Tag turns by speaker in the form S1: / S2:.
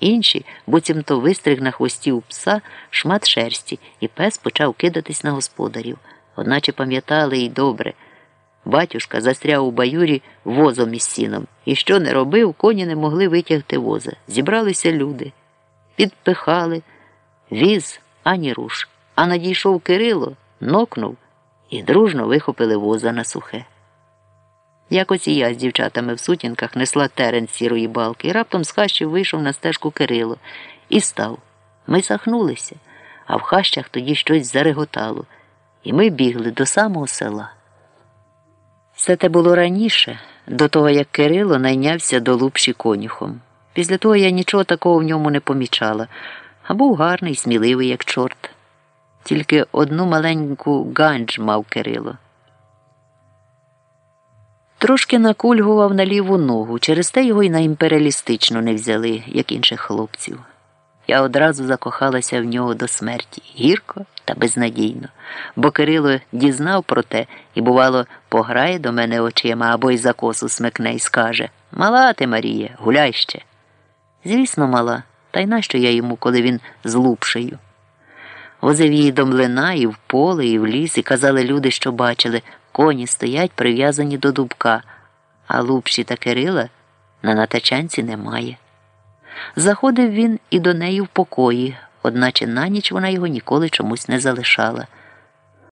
S1: Інші, буцімто вистриг на хвості у пса шмат шерсті, і пес почав кидатись на господарів. Одначе пам'ятали й добре. Батюшка застряв у баюрі возом із сіном, і що не робив, коні не могли витягти воза. Зібралися люди, підпихали, віз ані руш. А надійшов Кирило, нокнув і дружно вихопили воза на сухе. Якось і я з дівчатами в сутінках несла терен сірої балки, і раптом з хащів вийшов на стежку Кирило і став. Ми сахнулися, а в хащах тоді щось зареготало, і ми бігли до самого села. Все те було раніше, до того як Кирило найнявся до лупші конюхом. Після того я нічого такого в ньому не помічала, а був гарний, сміливий, як чорт. Тільки одну маленьку ганджь мав Кирило. Трошки накульгував на ліву ногу, через те його й на імперіалістичну не взяли, як інших хлопців. Я одразу закохалася в нього до смерті, гірко та безнадійно, бо Кирило дізнав про те і, бувало, пограє до мене очима або й за косу смикне і скаже Мала ти, Марія, гуляй ще. Звісно, мала, та й нащо я йому, коли він з лупшею. Возив її до млина і в поле, і в ліс, і казали люди, що бачили, коні стоять прив'язані до дубка, а лупші та Кирила на натачанці немає. Заходив він і до неї в покої, одначе на ніч вона його ніколи чомусь не залишала.